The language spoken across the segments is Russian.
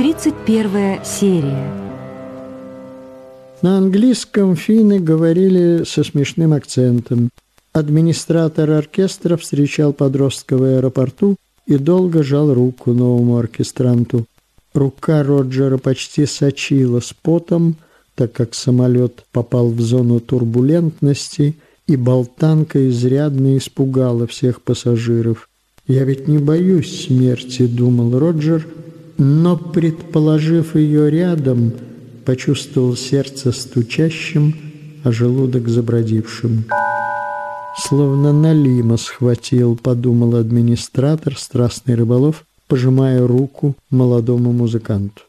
31 серия. На английском финны говорили со смешным акцентом. Администратор оркестра встречал подростка в аэропорту и долго жал руку новому оркестранту. Рука Роджера почти сочила с потом, так как самолет попал в зону турбулентности, и болтанка изрядно испугала всех пассажиров. «Я ведь не боюсь смерти», — думал Роджер, но, предположив ее рядом, почувствовал сердце стучащим, а желудок забродившим. «Словно налима схватил», — подумал администратор, страстный рыболов, пожимая руку молодому музыканту.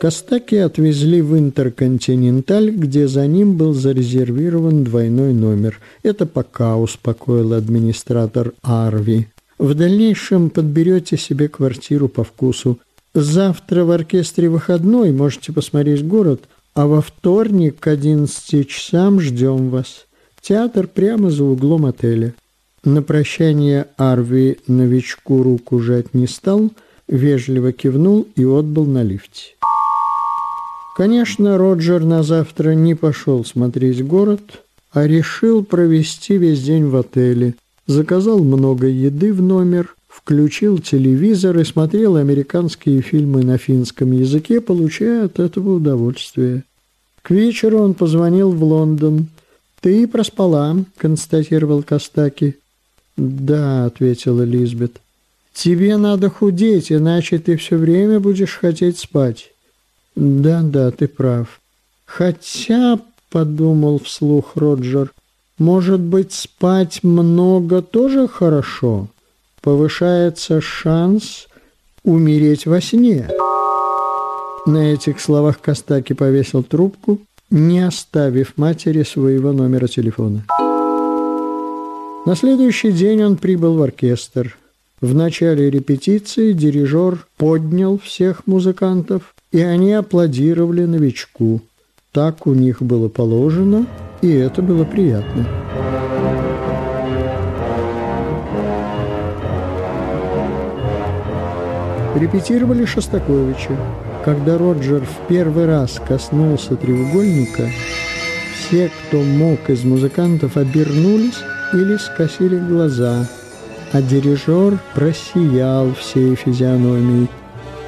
Костаки отвезли в Интерконтиненталь, где за ним был зарезервирован двойной номер. Это пока успокоил администратор Арви. В дальнейшем подберете себе квартиру по вкусу. Завтра в оркестре выходной, можете посмотреть город, а во вторник к 11 часам ждем вас. Театр прямо за углом отеля. На прощание Арви новичку руку жать не стал, вежливо кивнул и отбыл на лифте. Конечно, Роджер на завтра не пошел смотреть город, а решил провести весь день в отеле. Заказал много еды в номер, включил телевизор и смотрел американские фильмы на финском языке, получая от этого удовольствие. К вечеру он позвонил в Лондон. «Ты проспала», — констатировал Костаки. «Да», — ответила Лизбет. «Тебе надо худеть, иначе ты все время будешь хотеть спать». Да, да, ты прав. Хотя, подумал вслух Роджер, может быть, спать много тоже хорошо? Повышается шанс умереть во сне. На этих словах Костаки повесил трубку, не оставив матери своего номера телефона. На следующий день он прибыл в оркестр. В начале репетиции дирижер поднял всех музыкантов, и они аплодировали новичку. Так у них было положено, и это было приятно. Репетировали Шостаковича. Когда Роджер в первый раз коснулся треугольника, все, кто мог из музыкантов, обернулись или скосили глаза, а дирижер просиял всей физиономией –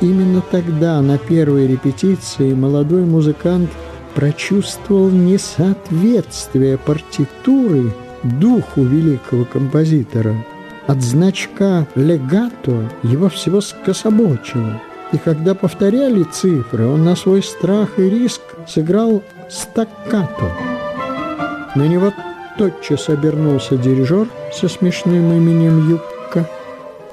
Именно тогда, на первой репетиции, молодой музыкант прочувствовал несоответствие партитуры духу великого композитора. От значка «легато» его всего скособочило. И когда повторяли цифры, он на свой страх и риск сыграл стаккато. На него тотчас обернулся дирижер со смешным именем Юбка,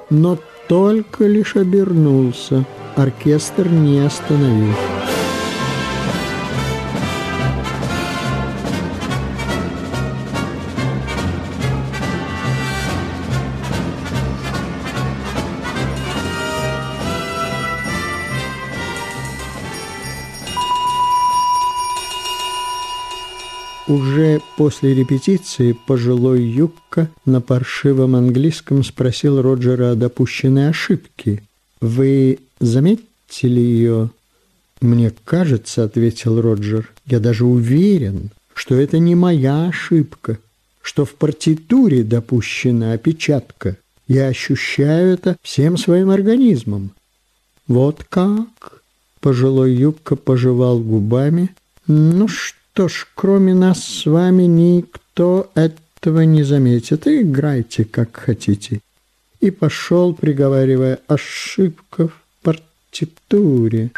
но только лишь обернулся – оркестр не остановил. Уже после репетиции пожилой Юбка на паршивом английском спросил Роджера о допущенной ошибке. «Вы заметили ее?» «Мне кажется, — ответил Роджер, — я даже уверен, что это не моя ошибка, что в партитуре допущена опечатка. Я ощущаю это всем своим организмом». «Вот как?» — пожилой юбка пожевал губами. «Ну что ж, кроме нас с вами никто этого не заметит. Играйте, как хотите». И пошел, приговаривая ошибка партитуре.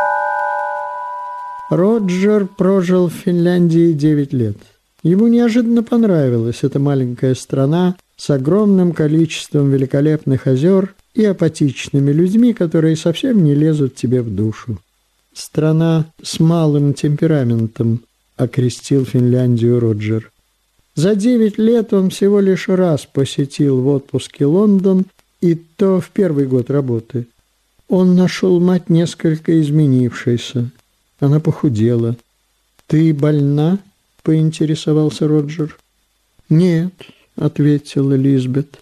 Роджер прожил в Финляндии 9 лет. Ему неожиданно понравилась эта маленькая страна с огромным количеством великолепных озер и апатичными людьми, которые совсем не лезут тебе в душу. Страна с малым темпераментом, окрестил Финляндию Роджер. За девять лет он всего лишь раз посетил в отпуске Лондон, и то в первый год работы. Он нашел мать несколько изменившейся. Она похудела. «Ты больна?» — поинтересовался Роджер. «Нет», — ответила Лизбет.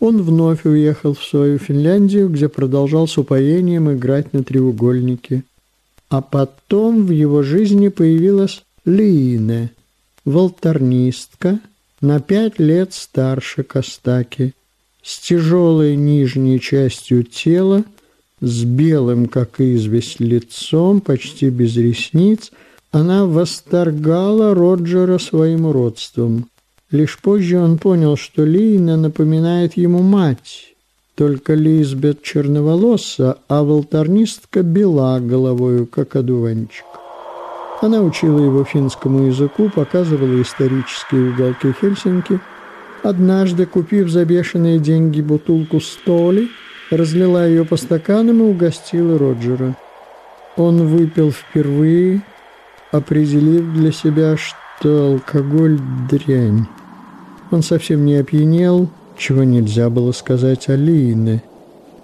Он вновь уехал в свою Финляндию, где продолжал с упоением играть на треугольнике. А потом в его жизни появилась Лине, волторнистка, на пять лет старше Костаки, с тяжелой нижней частью тела, с белым, как известь, лицом, почти без ресниц, она восторгала Роджера своим родством. Лишь позже он понял, что Лина напоминает ему мать. Только Лизбет черноволоса, а волторнистка бела головою, как одуванчик. Она учила его финскому языку, показывала исторические уголки Хельсинки. Однажды, купив за бешеные деньги бутылку столи, разлила ее по стаканам и угостила Роджера. Он выпил впервые, определив для себя, что алкоголь – дрянь. Он совсем не опьянел, чего нельзя было сказать о Лине.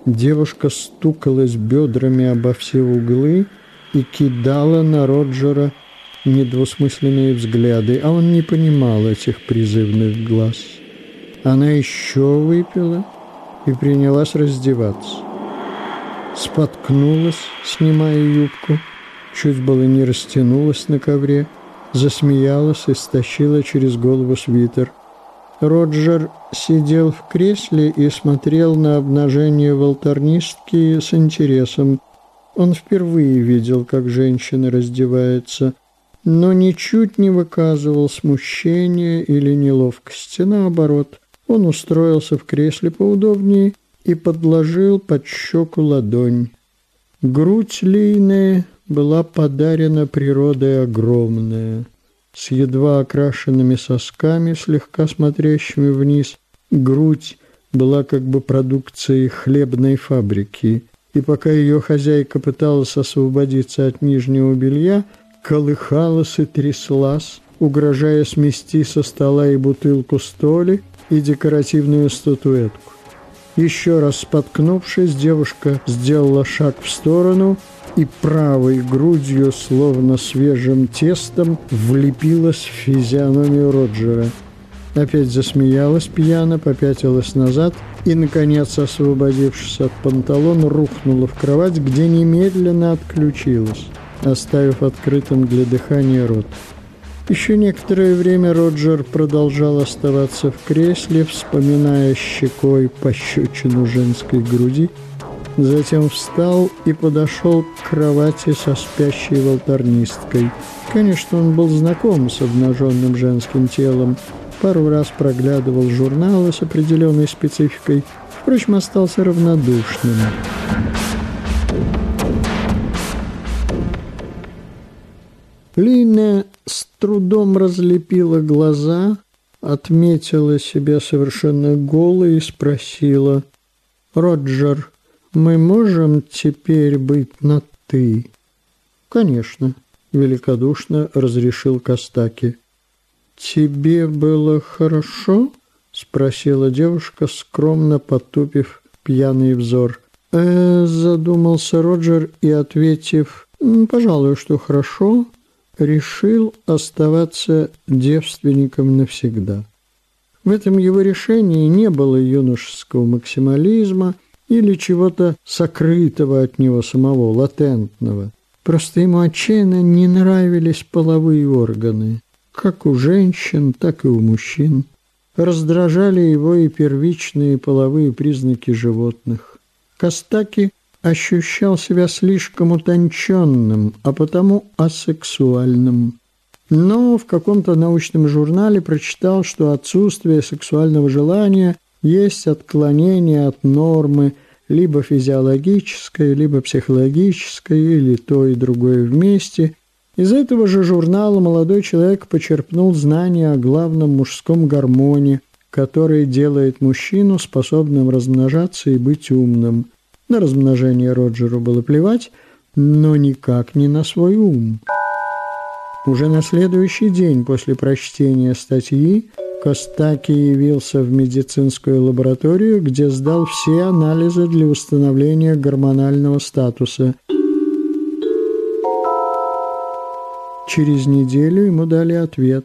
Девушка стукалась бедрами обо все углы и кидала на Роджера недвусмысленные взгляды, а он не понимал этих призывных глаз. Она еще выпила и принялась раздеваться. Споткнулась, снимая юбку, чуть было не растянулась на ковре, засмеялась и стащила через голову свитер – Роджер сидел в кресле и смотрел на обнажение волторнистки с интересом. Он впервые видел, как женщина раздевается, но ничуть не выказывал смущения или неловкости. Наоборот, он устроился в кресле поудобнее и подложил под щеку ладонь. Грудь Лины была подарена природой огромная с едва окрашенными сосками, слегка смотрящими вниз. Грудь была как бы продукцией хлебной фабрики, и пока ее хозяйка пыталась освободиться от нижнего белья, колыхалась и тряслась, угрожая смести со стола и бутылку столи, и декоративную статуэтку. Еще раз споткнувшись, девушка сделала шаг в сторону – и правой грудью, словно свежим тестом, влепилась в физиономию Роджера. Опять засмеялась пьяно, попятилась назад и, наконец, освободившись от панталон, рухнула в кровать, где немедленно отключилась, оставив открытым для дыхания рот. Еще некоторое время Роджер продолжал оставаться в кресле, вспоминая щекой пощечину женской груди, Затем встал и подошел к кровати со спящей волторнисткой. Конечно, он был знаком с обнаженным женским телом, пару раз проглядывал журналы с определенной спецификой, впрочем, остался равнодушным. Лина с трудом разлепила глаза, отметила себя совершенно голой и спросила «Роджер, мы можем теперь быть на «ты»?» «Конечно», — великодушно разрешил Костаки. «Тебе было хорошо?» — спросила девушка, скромно потупив пьяный взор. «Э, задумался Роджер и, ответив, «Пожалуй, что хорошо», решил оставаться девственником навсегда. В этом его решении не было юношеского максимализма — или чего-то сокрытого от него самого, латентного. Просто ему отчаянно не нравились половые органы, как у женщин, так и у мужчин. Раздражали его и первичные половые признаки животных. Костаки ощущал себя слишком утонченным, а потому асексуальным. Но в каком-то научном журнале прочитал, что отсутствие сексуального желания есть отклонение от нормы, либо физиологическое, либо психологическое, или то и другое вместе. Из этого же журнала молодой человек почерпнул знания о главном мужском гормоне, который делает мужчину способным размножаться и быть умным. На размножение Роджеру было плевать, но никак не на свой ум. Уже на следующий день после прочтения статьи Костаки явился в медицинскую лабораторию, где сдал все анализы для установления гормонального статуса. Через неделю ему дали ответ.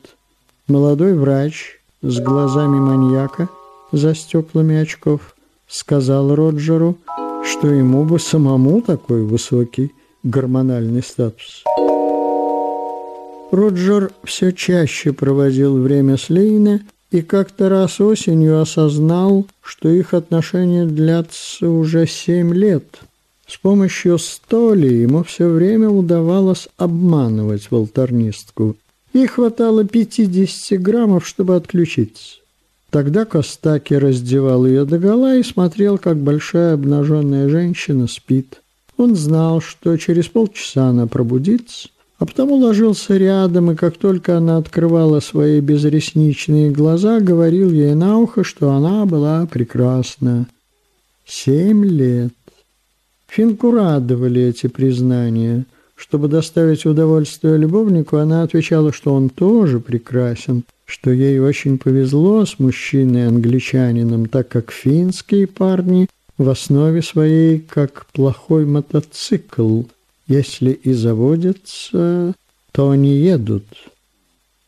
Молодой врач с глазами маньяка за стеклами очков, сказал Роджеру, что ему бы самому такой высокий гормональный статус. Роджер все чаще проводил время с Лейне и как-то раз осенью осознал, что их отношения длятся уже семь лет. С помощью столи ему все время удавалось обманывать волторнистку. Ей хватало 50 граммов, чтобы отключиться. Тогда Костаки раздевал ее догола и смотрел, как большая обнаженная женщина спит. Он знал, что через полчаса она пробудится, а потому ложился рядом, и как только она открывала свои безресничные глаза, говорил ей на ухо, что она была прекрасна. Семь лет. Финку радовали эти признания. Чтобы доставить удовольствие любовнику, она отвечала, что он тоже прекрасен, что ей очень повезло с мужчиной-англичанином, так как финские парни в основе своей как плохой мотоцикл – если и заводятся, то они едут.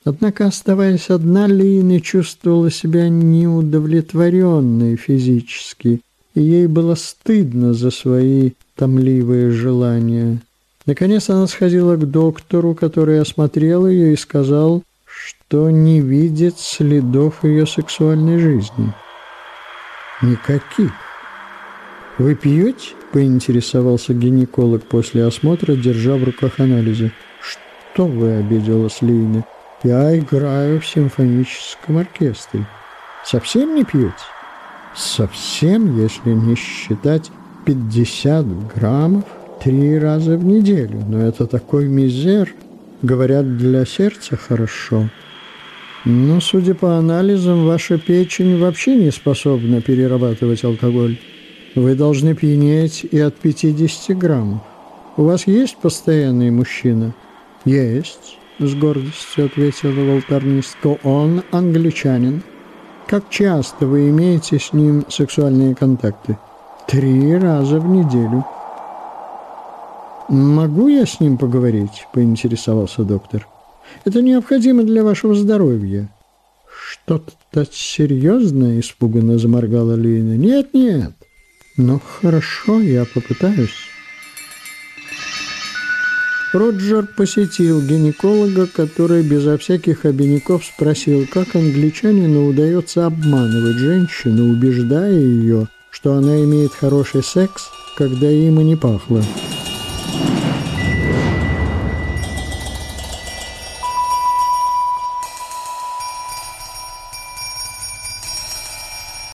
Однако, оставаясь одна, Лина чувствовала себя неудовлетворенной физически, и ей было стыдно за свои томливые желания. Наконец она сходила к доктору, который осмотрел ее и сказал, что не видит следов ее сексуальной жизни. Никаких. «Вы пьете?» – поинтересовался гинеколог после осмотра, держа в руках анализы. «Что вы?» – обиделась Лина. «Я играю в симфоническом оркестре». «Совсем не пьете?» «Совсем, если не считать 50 граммов три раза в неделю. Но это такой мизер. Говорят, для сердца хорошо». Но, судя по анализам, ваша печень вообще не способна перерабатывать алкоголь. Вы должны пьянеть и от 50 граммов. У вас есть постоянный мужчина? Есть, с гордостью ответила волторнистка. Он англичанин. Как часто вы имеете с ним сексуальные контакты? Три раза в неделю. «Могу я с ним поговорить?» – поинтересовался доктор. «Это необходимо для вашего здоровья». «Что-то серьезное?» – испуганно заморгала Лина. «Нет, нет. Ну, хорошо, я попытаюсь. Роджер посетил гинеколога, который безо всяких обиняков спросил, как англичанину удается обманывать женщину, убеждая ее, что она имеет хороший секс, когда им и не пахло.